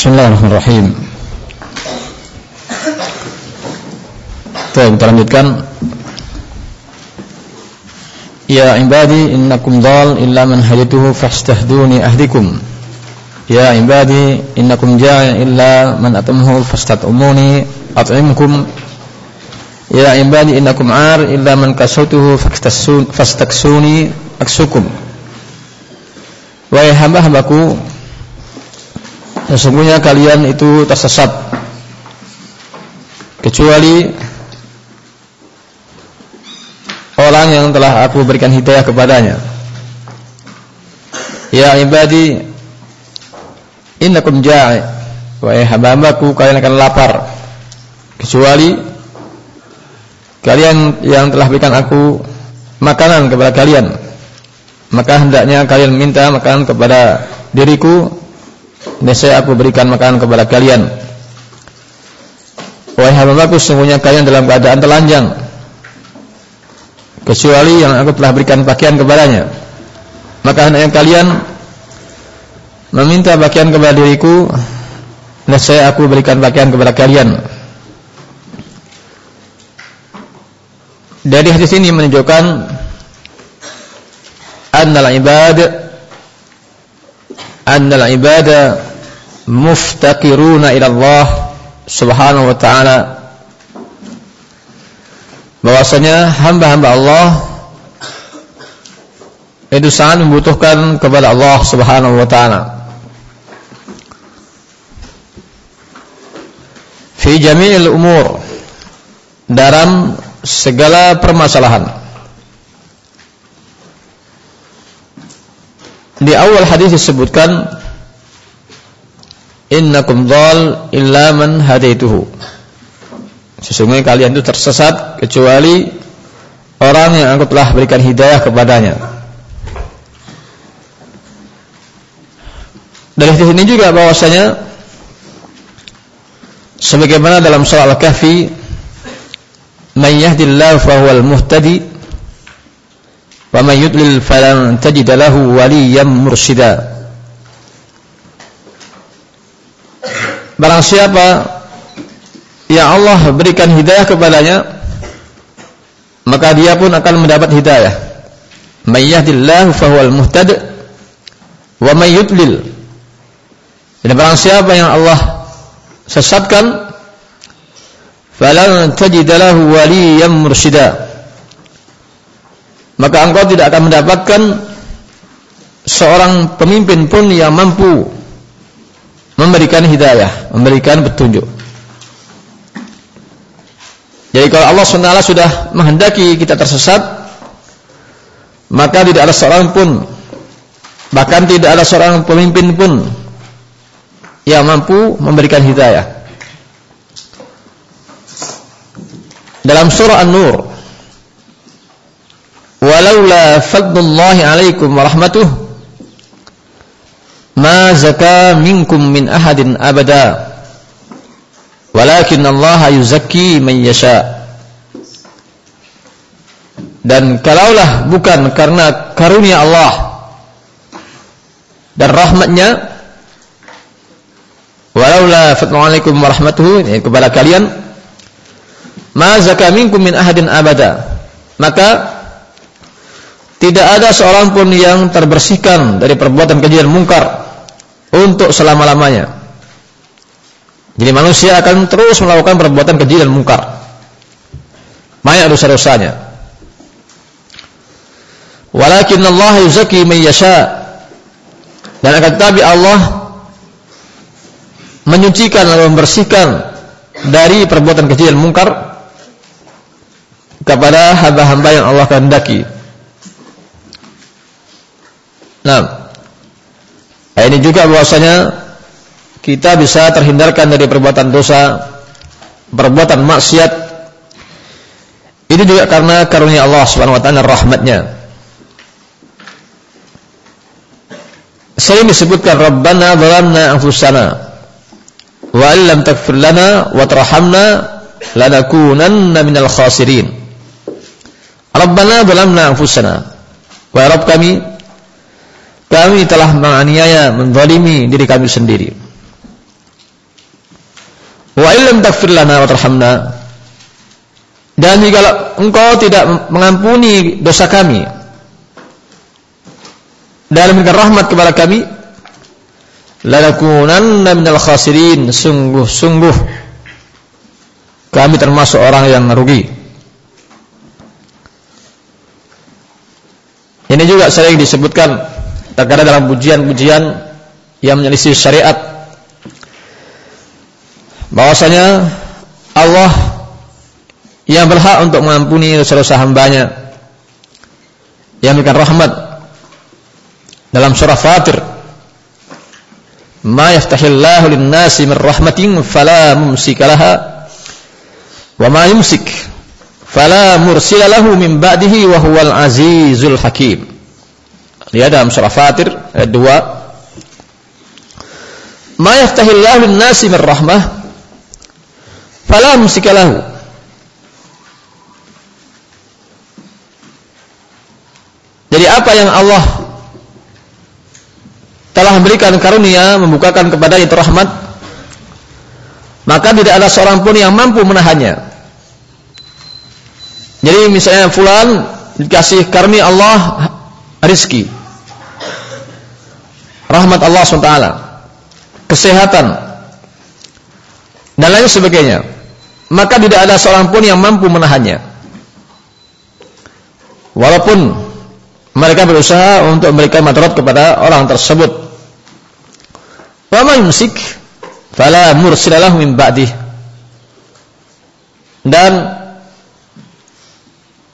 Bismillahirrahmanirrahim. Baik, kita lanjutkan. Ya ibadi innakum dal illa man hadituhu fastahduni ahdikum. Ya ibadi innakum ja'i illa man atamhu fastatumuni at'imkum. Ya ibadi innakum 'ar illa man kasautuhu fastaksuni aksukum. Wahai hamba-hambaku Sesungguhnya kalian itu tersesat. Kecuali orang yang telah aku berikan hidayah kepadanya. Ya ibadi innakum ja'i. Wahai hamba-hambaku kalian akan lapar. Kecuali kalian yang telah berikan aku makanan kepada kalian. Maka hendaknya kalian minta makanan kepada diriku Nescaya aku berikan makanan kepada kalian. Wahai hambaku, sesungguhnya kalian dalam keadaan telanjang. Kecuali yang aku telah berikan pakaian kepadanya. Maka hendaknya kalian meminta pakaian kepada diriku. Nescaya aku berikan pakaian kepada kalian. Dari hadis ini menunjukkan annal ibad annal ibada muftaqiruna ila Allah Subhanahu wa taala. Bahwasanya hamba-hamba Allah itu sangat membutuhkan kepada Allah Subhanahu wa taala. Fi jami'il umur dalam segala permasalahan di awal hadis disebutkan innakum dhal illa man hadaituhu. Sesungguhnya kalian itu tersesat kecuali orang yang aku telah berikan hidayah kepadanya. Dari sini juga bahwasanya sebagaimana dalam surah Al-Kahfi man yahdillahu fahuwal muhtadi man yudlil falan tajid lahu waliyyan mursyida Barang siapa yang Allah berikan hidayah kepadanya maka dia pun akan mendapat hidayah. May yahdillahu fahuwal muhtad wa may yudlil. Dan barang siapa yang Allah sesatkan falan tajid lahu mursyida. Maka engkau tidak akan mendapatkan seorang pemimpin pun yang mampu memberikan hidayah, memberikan petunjuk. Jadi kalau Allah SWT sudah menghendaki kita tersesat, maka tidak ada seorang pun, bahkan tidak ada seorang pemimpin pun yang mampu memberikan hidayah. Dalam surah An-Nur, "Walaula fadlullahi 'alaikum wa rahmatuhu ma zaka minkum min ahadin abada. Walakin Allah yuzakki man yasha. Dan kalaulah bukan karena karunia Allah dan rahmatnya walaula fadlu'alaikum warahmatuhu ya, kepada kalian ma zaka minkum min ahadin abada. Maka tidak ada seorang pun yang terbersihkan dari perbuatan keji dan mungkar untuk selama-lamanya. Jadi manusia akan terus melakukan perbuatan keji dan mungkar. Banyak dosa-dosanya. Walakin Allah yuzaki man yasha. Dan akan tetapi Allah menyucikan dan membersihkan dari perbuatan keji dan mungkar kepada hamba-hamba yang Allah kehendaki. Nah, ini juga bahwasanya kita bisa terhindarkan dari perbuatan dosa, perbuatan maksiat. Ini juga karena karunia Allah Subhanahu wa taala rahmatnya. Sering disebutkan Rabbana dhalamna anfusana wa illam taghfir lana wa tarhamna lanakunanna minal khasirin. Rabbana dhalamna anfusana. Wa Rabb kami kami telah menganiaya, menzalimi diri kami sendiri. Wa illam taghfir lana wa tarhamna. Dan jika engkau tidak mengampuni dosa kami dan memberikan rahmat kepada kami lanakunanna minal khasirin. Sungguh-sungguh kami termasuk orang yang rugi. Ini juga sering disebutkan terkadang dalam pujian-pujian yang menyelisih syariat. Bahwasanya Allah yang berhak untuk mengampuni dosa-dosa hambanya. Yang memberikan rahmat. Dalam surah Fatir. Ma yaftahillahu lin-nasi min rahmatin fala mumsika laha wa ma yumsik fala mursila lahu min ba'dihi wa huwal azizul hakim lihat dalam surah Fatir ayat 2 ma yaftahillahu lin-nasi min rahmah fala mumsika lahu Jadi apa yang Allah telah memberikan karunia, membukakan kepada itu rahmat, maka tidak ada seorang pun yang mampu menahannya. Jadi misalnya fulan dikasih karunia Allah rizki, rahmat Allah SWT, kesehatan, dan lain sebagainya. Maka tidak ada seorang pun yang mampu menahannya. Walaupun mereka berusaha untuk memberikan madarat kepada orang tersebut. Wa may yumsik fala mursilalahu min ba'dih. Dan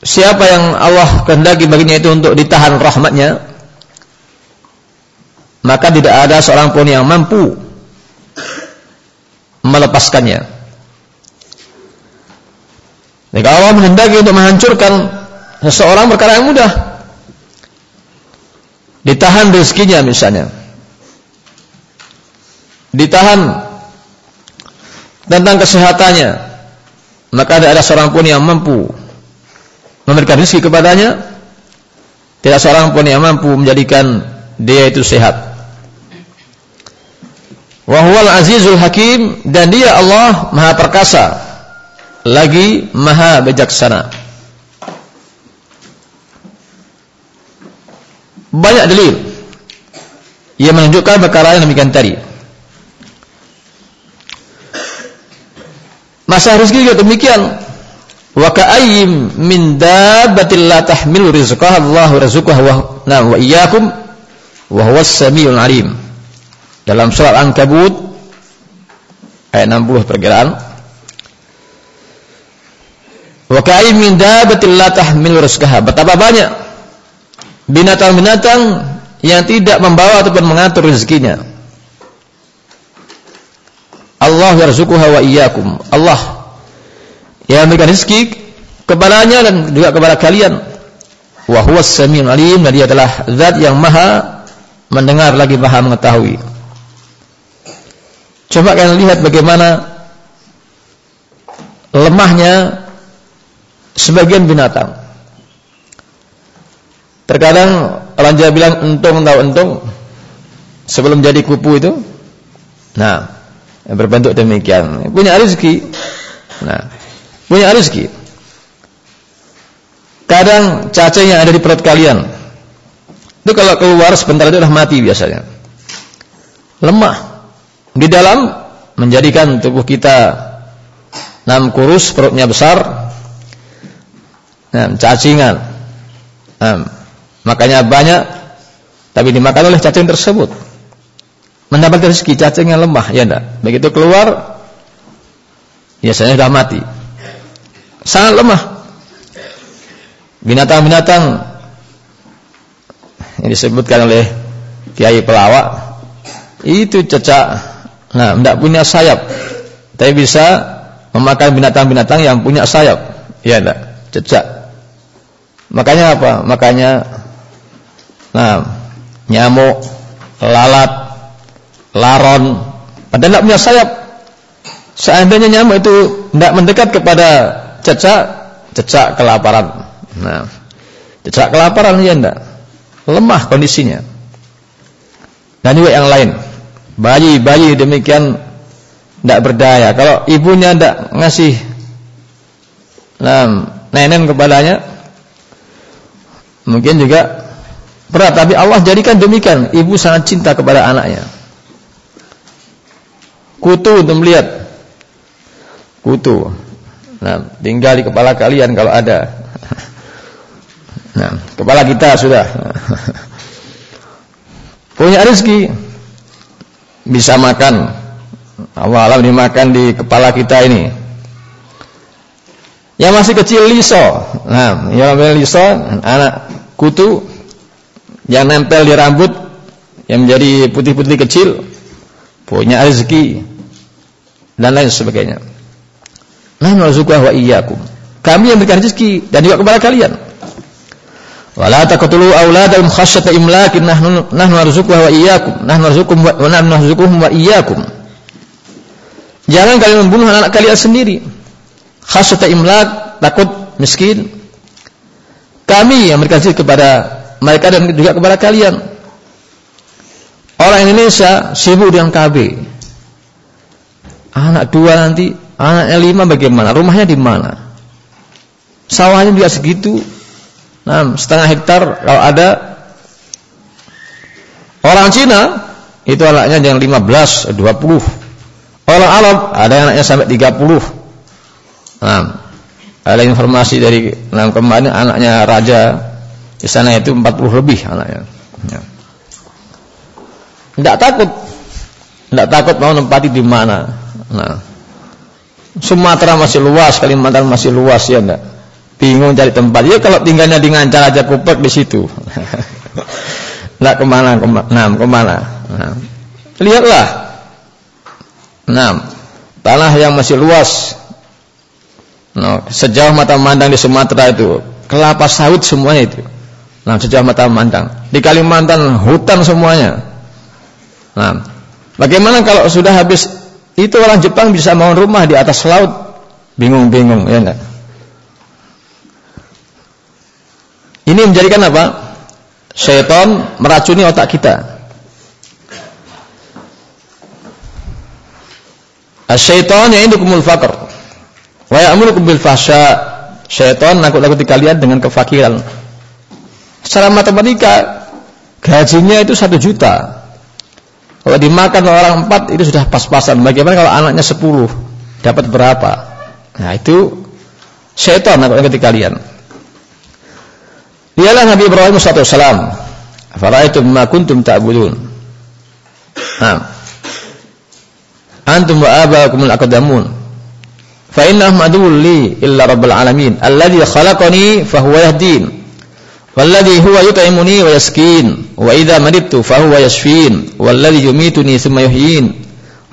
siapa yang Allah kehendaki baginya itu untuk ditahan rahmatnya, maka tidak ada seorang pun yang mampu melepaskannya. Jika Allah menghendaki untuk menghancurkan seseorang perkara yang mudah, Ditahan rezekinya misalnya. Ditahan tentang kesehatannya. Maka tidak ada seorang pun yang mampu memberikan rezeki kepadanya. Tidak seorang pun yang mampu menjadikan dia itu sehat. Wahwal azizul hakim dan dia Allah maha perkasa lagi maha bijaksana. banyak dalil yang menunjukkan perkara yang demikian tadi. Masa rezeki juga demikian. Wa ka'ayyim min dabbatin la tahmilu rizqaha Allah rizqaha wa na wa iyyakum wa huwas samiul alim. Dalam surat Ankabut ayat 60 perkiraan. Wa ka'ayyim min dabbatin la tahmilu rizqaha. Betapa banyak binatang-binatang yang tidak membawa ataupun mengatur rezekinya. Allah yarzuquha wa iyyakum. Allah yang memberikan rezeki kepadanya dan juga kepada kalian. Wa samiul alim dan dia adalah zat yang maha mendengar lagi maha mengetahui. Coba kalian lihat bagaimana lemahnya sebagian binatang. Terkadang orang Jawa bilang untung tahu untung sebelum jadi kupu itu. Nah, berbentuk demikian. Punya rezeki. Nah, punya rezeki. Kadang cacing yang ada di perut kalian itu kalau keluar sebentar itu sudah mati biasanya. Lemah. Di dalam menjadikan tubuh kita enam kurus, perutnya besar. Nah, cacingan. Nah, Makanya banyak tapi dimakan oleh cacing tersebut. Mendapat rezeki cacing yang lemah, ya enggak? Begitu keluar biasanya sudah mati. Sangat lemah. Binatang-binatang yang disebutkan oleh Kiai Pelawak itu cecak. Nah tidak punya sayap tapi bisa memakan binatang-binatang yang punya sayap. Ya enggak cecak. Makanya apa? Makanya Nah, nyamuk, lalat, laron, padahal tidak punya sayap. Seandainya nyamuk itu tidak mendekat kepada cecak, cecak kelaparan. Nah, cecak kelaparan ya tidak. Lemah kondisinya. Dan juga yang lain. Bayi-bayi demikian tidak berdaya. Kalau ibunya tidak ngasih nah, nenen kepalanya, mungkin juga berat. Tapi Allah jadikan demikian. Ibu sangat cinta kepada anaknya. Kutu untuk melihat. Kutu. Nah, tinggal di kepala kalian kalau ada. Nah, kepala kita sudah. Punya rezeki. Bisa makan Allah alam dimakan di kepala kita ini. Yang masih kecil liso. Nah, yang liso anak kutu yang nempel di rambut yang menjadi putih-putih kecil punya rezeki dan lain sebagainya. Nah, narzuquhu wa iyyakum. Kami yang berikan rezeki dan juga kepada kalian. Wala taqtulu auladakum khasyata imlakin nahnu nahnu narzuquhu wa iyyakum. Nahnu narzuquhum wa nahnu narzuquhum wa iyyakum. Jangan kalian membunuh anak, -anak kalian sendiri. Khasata imlak, takut miskin. Kami yang berkasih kepada mereka dan juga kepada kalian. Orang Indonesia sibuk dengan KB. Anak dua nanti, anaknya lima bagaimana? Rumahnya di mana? Sawahnya juga segitu. Nah, setengah hektar kalau ada orang Cina itu anaknya yang 15, 20 Orang Arab ada anaknya sampai 30. Nah, ada informasi dari enam kemarin anaknya raja di sana itu 40 lebih anaknya. Ya. Tidak takut, tidak takut mau nempati di mana. Nah, Sumatera masih luas, Kalimantan masih luas ya enggak. Bingung cari tempat. Ya kalau tinggalnya di Ngancar aja kupek di situ. Enggak ke mana, ke mana, nah, ke mana. Nah, lihatlah Nah, tanah yang masih luas. Nah, sejauh mata memandang di Sumatera itu, kelapa sawit semuanya itu. Nah, sejauh mata memandang. Di Kalimantan hutan semuanya. Nah, bagaimana kalau sudah habis itu orang Jepang bisa bangun rumah di atas laut? Bingung-bingung, ya enggak? Ini menjadikan apa? Syaitan meracuni otak kita. Asyaiton yang kumul fakr. Wa ya'murukum bil fahsya. Syaitan nakut-nakuti kalian dengan kefakiran. Secara matematika gajinya itu satu juta. Kalau dimakan orang empat itu sudah pas-pasan. Bagaimana kalau anaknya sepuluh dapat berapa? Nah itu syaitan nakut-nakuti kalian. Dialah Nabi Ibrahim SAW. Faraitum ma kuntum ta'budun. Nah, antum wa abaakumul aqdamun fa innahum aduwwun li illa rabbil alamin alladhi khalaqani fa yahdin walladhi huwa yut'imuni wa yaskin. Wa idza maridtu fa huwa yashfin. Walladhi yumituni thumma yuhyin.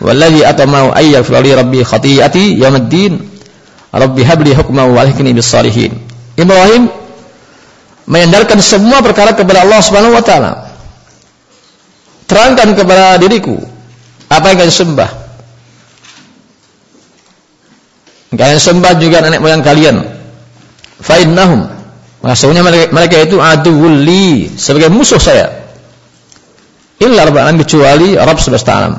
Walladhi atamau ay yaghfir li rabbi khati'ati yawmiddin. Rabbi habli hukma wa alhikni bis salihin. Ibrahim menyandarkan semua perkara kepada Allah Subhanahu wa taala. Terangkan kepada diriku apa yang kalian sembah. Kalian sembah juga nenek moyang kalian. Fa innahum Maksudnya mereka, itu aduwul li sebagai musuh saya. Illa rabbal kecuali Rabb semesta alam.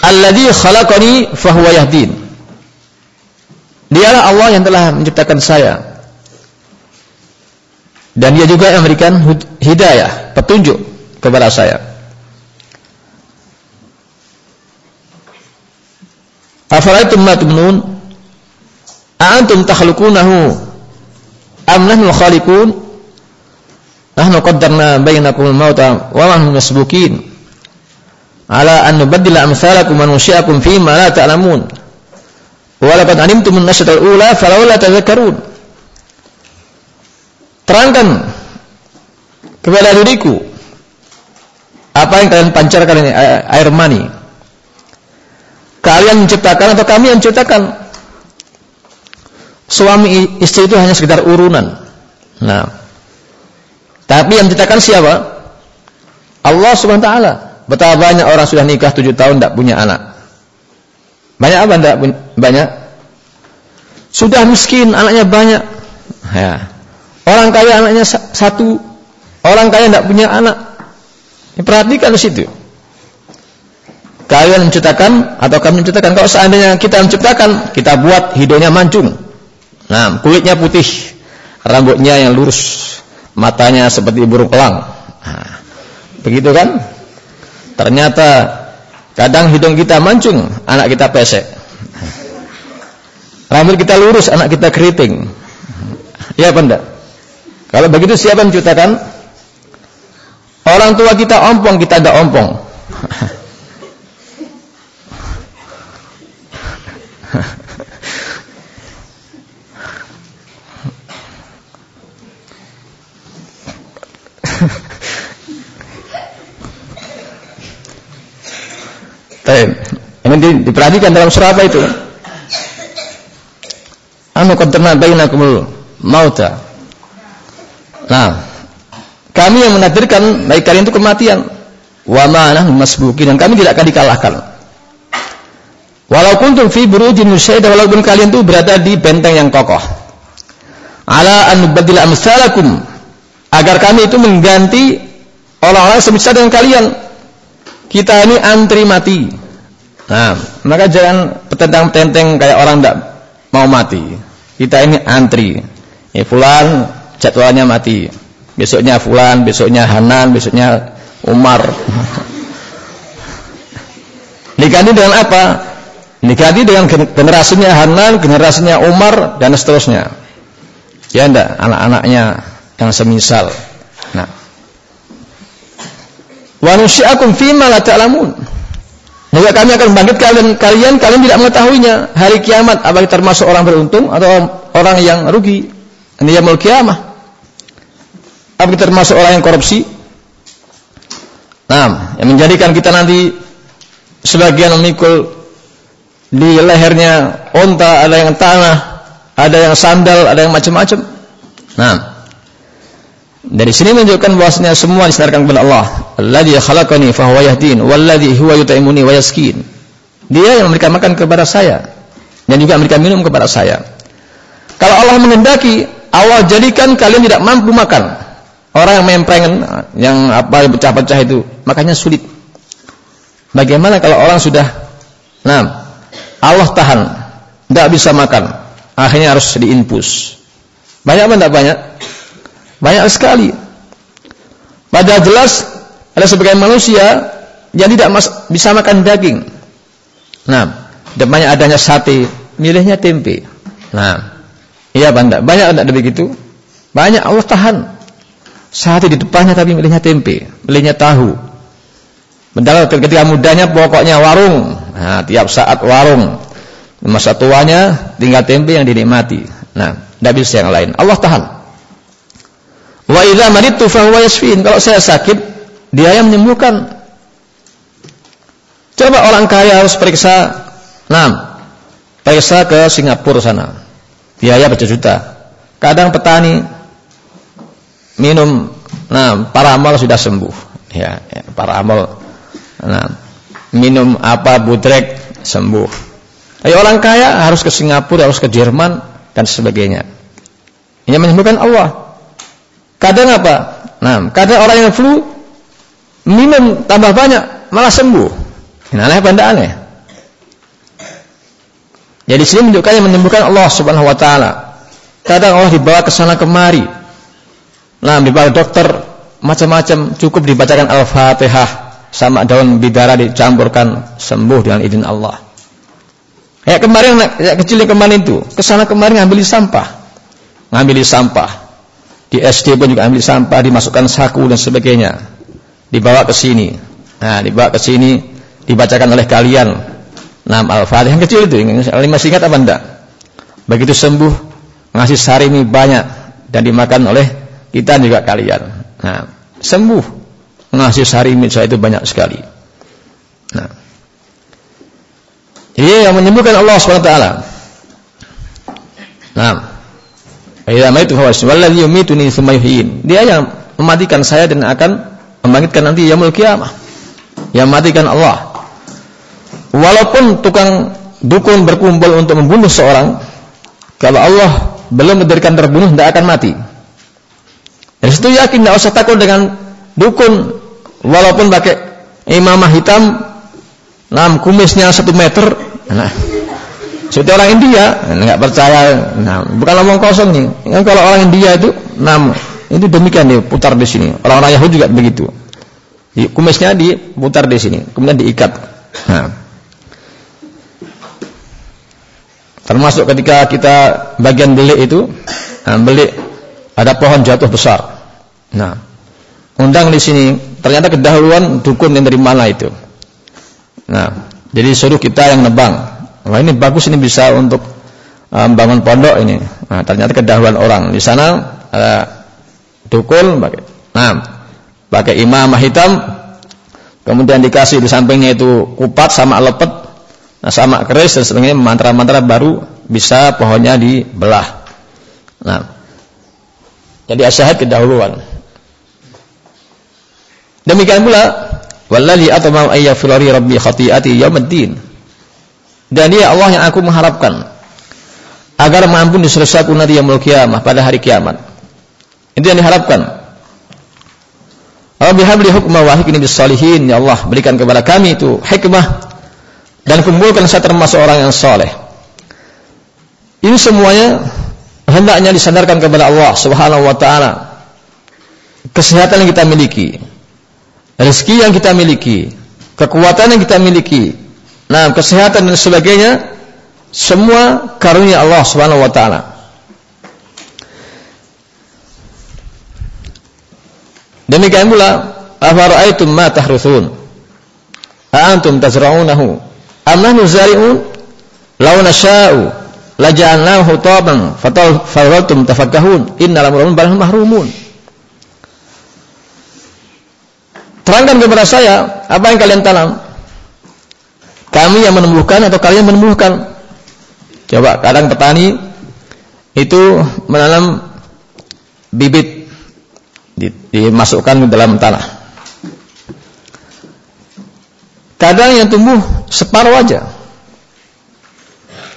Alladzi khalaqani fahuwa yahdin. Dialah Allah yang telah menciptakan saya. Dan dia juga yang memberikan hidayah, petunjuk kepada saya. Afaraitum ma tumnun A'antum takhluqunahu am nahnu khaliqun? Nahnu qaddarna bainakum al-mauta wa ma hum masbukin. Ala an nubaddila amsalakum wa nusyi'akum fi ma la ta'lamun. Wa laqad alimtum an-nashrata al-ula falawla tadhakkarun. Terangkan kepada diriku apa yang kalian pancarkan ini air mani. Kalian menciptakan atau kami yang menciptakan? Suami istri itu hanya sekedar urunan. Nah, tapi yang menciptakan siapa? Allah Subhanahu wa taala. Betapa banyak orang sudah nikah tujuh tahun tidak punya anak. Banyak apa tidak banyak? Sudah miskin, anaknya banyak. Ya. Orang kaya anaknya satu, orang kaya tidak punya anak. Perhatikan di situ. kalian menciptakan atau kami menciptakan. Kalau seandainya kita menciptakan, kita buat hidungnya mancung. Nah, kulitnya putih, rambutnya yang lurus, matanya seperti burung elang. Nah, begitu kan? Ternyata kadang hidung kita mancung, anak kita pesek. Rambut kita lurus, anak kita keriting. Ya enggak? Kalau begitu siapa yang menciptakan? Orang tua kita ompong, kita ada ompong. Ini di, diperhatikan dalam surah apa itu? Anu qaddamna bainakumul mauta. Nah, kami yang menakdirkan baik kalian itu kematian. Wa ma'ana masbuqin dan kami tidak akan dikalahkan. Walaupun tuh fi burujin musyaidah walaupun kalian itu berada di benteng yang kokoh. Ala an nubaddila amsalakum agar kami itu mengganti orang-orang semisal dengan kalian. Kita ini antri mati. Nah, maka jangan petentang-petenteng kayak orang tidak mau mati. Kita ini antri. Ya, fulan jadwalnya mati. Besoknya fulan, besoknya Hanan, besoknya Umar. Diganti dengan apa? Diganti dengan generasinya Hanan, generasinya Umar dan seterusnya. Ya enggak, anak-anaknya yang semisal. Nah. Wa nusyi'akum fima la ta'lamun. Maka kami akan bangkit kalian, kalian kalian tidak mengetahuinya. Hari kiamat apakah termasuk orang beruntung atau orang yang rugi? Ini yang mau kiamah. Apakah termasuk orang yang korupsi? Nah, yang menjadikan kita nanti sebagian memikul di lehernya onta, ada yang tanah, ada yang sandal, ada yang macam-macam. Nah, dari sini menunjukkan bahwasanya semua disandarkan kepada Allah. Alladzi khalaqani fa huwa yahdin walladzi huwa yut'imuni wa yaskin. Dia yang memberikan makan kepada saya dan juga memberikan minum kepada saya. Kalau Allah mengendaki, Allah jadikan kalian tidak mampu makan. Orang yang memprengen, yang apa yang pecah-pecah itu, makanya sulit. Bagaimana kalau orang sudah nah, Allah tahan, tidak bisa makan, akhirnya harus diinpus. Banyak apa tidak banyak? Banyak sekali. Padahal jelas ada sebagian manusia yang tidak mas, bisa makan daging. Nah, depannya adanya sate, milihnya tempe. Nah, iya banda, banyak ada begitu. Banyak Allah tahan. Sate di depannya tapi milihnya tempe, milihnya tahu. Padahal ketika mudanya pokoknya warung. Nah, tiap saat warung. Masa tuanya tinggal tempe yang dinikmati. Nah, tidak bisa yang lain. Allah tahan. Wa idza maridtu fa huwa yasfin. Kalau saya sakit, dia yang menyembuhkan. Coba orang kaya harus periksa, nah, periksa ke Singapura sana. Biaya berjuta. Kadang petani minum, nah, para amal sudah sembuh. Ya, ya para amal, nah, minum apa budrek sembuh. Tapi orang kaya harus ke Singapura, harus ke Jerman dan sebagainya. Ini menyembuhkan Allah. Kadang apa? Nah, kadang orang yang flu minum tambah banyak malah sembuh. Ini aneh apa aneh? Jadi sini menunjukkan yang menyembuhkan Allah Subhanahu wa taala. Kadang Allah dibawa ke sana kemari. Nah, dibawa dokter macam-macam cukup dibacakan Al-Fatihah sama daun bidara dicampurkan sembuh dengan izin Allah. Ya kemarin ya kecil kemarin itu, ke sana kemarin ngambil sampah. Ngambil sampah di SD pun juga ambil sampah, dimasukkan saku dan sebagainya. Dibawa ke sini. Nah, dibawa ke sini, dibacakan oleh kalian. Nam Al-Fatihah yang kecil itu, lima singkat apa enggak? Begitu sembuh, ngasih sarimi banyak dan dimakan oleh kita juga kalian. Nah, sembuh, ngasih sarimi saya itu banyak sekali. Nah, jadi yang menyembuhkan Allah SWT. Nah, Idza maitu fa walladzi yumituni tsumma. Dia yang mematikan saya dan akan membangkitkan nanti yaumul kiamah. Yang mematikan Allah. Walaupun tukang dukun berkumpul untuk membunuh seorang, kalau Allah belum memberikan terbunuh tidak akan mati. Dan situ yakin tidak usah takut dengan dukun walaupun pakai imamah hitam Nah, kumisnya satu meter. Nah, seperti orang India, nggak percaya. Nah, bukan ngomong kosong nih. Kan kalau orang India itu, nah, itu demikian nih, putar di sini. Orang-orang Yahudi juga begitu. Kumisnya diputar di sini, kemudian diikat. Nah. Termasuk ketika kita bagian belik itu, nah, belik ada pohon jatuh besar. Nah, undang di sini, ternyata kedahuluan dukun yang dari mana itu. Nah, jadi suruh kita yang nebang. Wah ini bagus ini bisa untuk um, bangun pondok ini. Nah, ternyata kedahuluan orang. Di sana ada dukun pakai. Nah, pakai imamah hitam. Kemudian dikasih di sampingnya itu kupat sama lepet, nah, sama keris dan sebagainya mantra-mantra baru bisa pohonnya dibelah. Nah, jadi asyahid kedahuluan. Demikian pula Wallahi atmau ayyafilari rabbi khati'ati yaumiddin. Dan dia Allah yang aku mengharapkan agar mengampuni dosaku nanti yaumul kiamah pada hari kiamat. Itu yang diharapkan. Rabbi habli hukma wa ya Allah berikan kepada kami itu hikmah dan kumpulkan saya termasuk orang yang saleh. Ini semuanya hendaknya disandarkan kepada Allah Subhanahu wa taala. Kesehatan yang kita miliki, rezeki yang kita miliki, kekuatan yang kita miliki, nah kesehatan dan sebagainya, semua karunia Allah Subhanahu wa taala. Demikian pula, afara'aitum ma tahruthun? A'antum tazra'unahu? Am nahnu zari'un? Law nasha'u laja'alnahu hutaban fataltum tafakkahun innal amra mahrumun. Terangkan kepada saya apa yang kalian tanam. Kami yang menumbuhkan atau kalian menumbuhkan. Coba kadang petani itu menanam bibit dimasukkan ke dalam tanah. Kadang yang tumbuh separuh aja.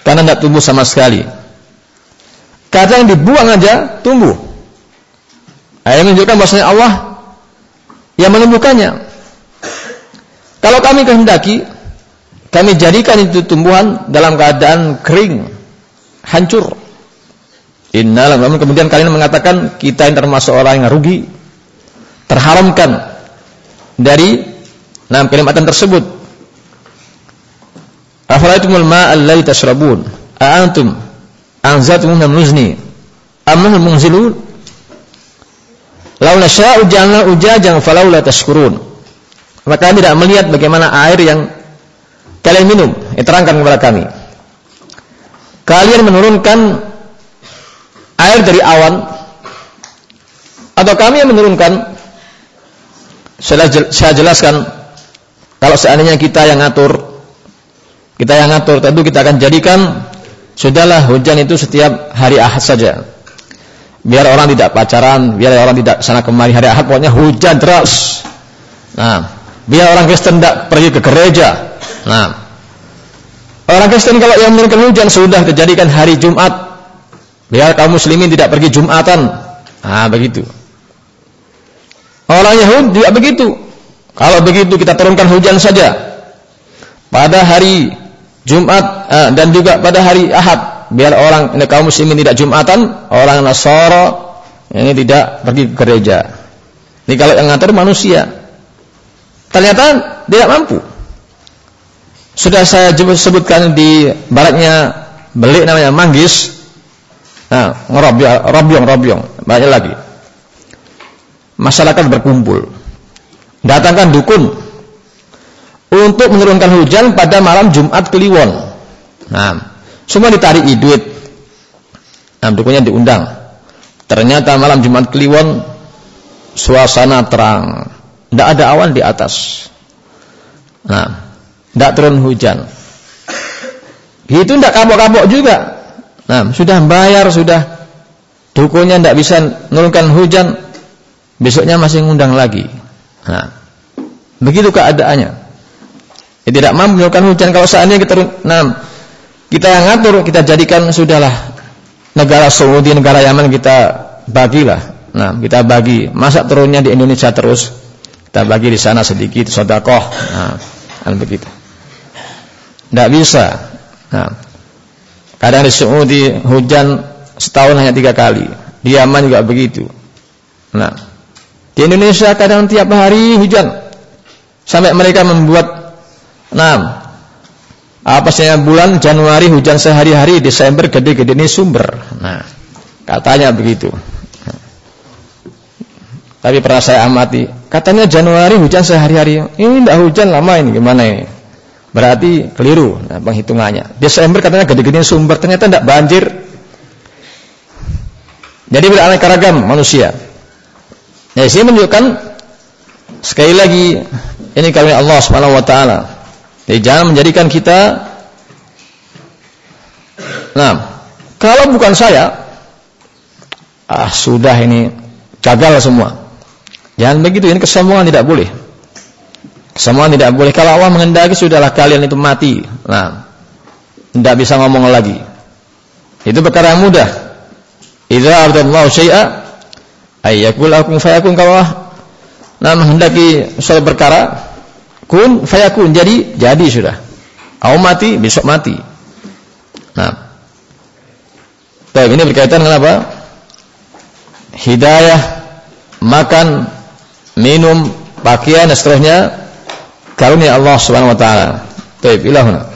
Karena tidak tumbuh sama sekali. Kadang dibuang aja tumbuh. Ayat menunjukkan bahwasanya Allah yang menumbuhkannya. Kalau kami kehendaki, kami jadikan itu tumbuhan dalam keadaan kering, hancur. Namun kemudian kalian mengatakan kita yang termasuk orang yang rugi, terharamkan dari enam kelimatan tersebut. Afaraitumul ma'a alladhi tashrabun? A'antum anzaltumuhu min muzni? Am munzilun? Laula sya'u ujajang falaula tashkurun. Maka tidak melihat bagaimana air yang kalian minum. Itu terangkan kepada kami. Kalian menurunkan air dari awan atau kami yang menurunkan saya jelaskan kalau seandainya kita yang ngatur kita yang ngatur tentu kita akan jadikan sudahlah hujan itu setiap hari Ahad saja biar orang tidak pacaran, biar orang tidak sana kemari hari Ahad pokoknya hujan terus. Nah, biar orang Kristen tidak pergi ke gereja. Nah, orang Kristen kalau yang menurunkan hujan sudah terjadikan hari Jumat. Biar kaum muslimin tidak pergi Jumatan. Nah, begitu. Orang Yahudi juga begitu. Kalau begitu kita turunkan hujan saja. Pada hari Jumat eh, dan juga pada hari Ahad biar orang kaum muslimin tidak jumatan, orang Nasara ini tidak pergi ke gereja. Ini kalau yang ngatur manusia. Ternyata tidak mampu. Sudah saya sebutkan di baratnya belik namanya manggis. Nah, ngerobyong, robyong, robyong, banyak lagi. Masyarakat berkumpul. Datangkan dukun untuk menurunkan hujan pada malam Jumat Kliwon. Nah, semua ditarik duit. Nah, dukunnya diundang. Ternyata malam Jumat Kliwon suasana terang. Tidak ada awan di atas. Nah, tidak turun hujan. Itu tidak kapok-kapok juga. Nah, sudah bayar, sudah dukunnya tidak bisa menurunkan hujan. Besoknya masih ngundang lagi. Nah, begitu keadaannya. Ya, tidak mampu menurunkan hujan kalau seandainya kita nah, kita yang ngatur, kita jadikan sudahlah negara Saudi, negara Yaman kita bagilah. Nah, kita bagi. Masa turunnya di Indonesia terus? Kita bagi di sana sedikit, sodakoh. Nah, kan begitu. Tidak bisa. Nah, kadang di Saudi hujan setahun hanya tiga kali. Di Yaman juga begitu. Nah, di Indonesia kadang tiap hari hujan. Sampai mereka membuat nah apa sih bulan Januari hujan sehari-hari, Desember gede-gede ini sumber. Nah, katanya begitu. Tapi pernah saya amati, katanya Januari hujan sehari-hari. Ini tidak hujan lama ini gimana ini? Berarti keliru nah, penghitungannya. Desember katanya gede-gede sumber, ternyata tidak banjir. Jadi beraneka ragam manusia. Ya, sini menunjukkan sekali lagi ini kalimat Allah Subhanahu wa taala. Jadi jangan menjadikan kita Nah, kalau bukan saya ah sudah ini gagal semua. Jangan begitu, ini kesombongan tidak boleh. Kesombongan tidak boleh. Kalau Allah mengendaki sudahlah kalian itu mati. Nah, tidak bisa ngomong lagi. Itu perkara mudah. Idza ardallahu syai'a ayyakul lakum fayakun kalau nah menghendaki suatu perkara kun fayakun jadi jadi sudah. Au mati besok mati. Nah. Baik, ini berkaitan dengan apa? Hidayah makan minum, pakaian dan seterusnya karunia Allah Subhanahu wa taala. Baik, ilahuna.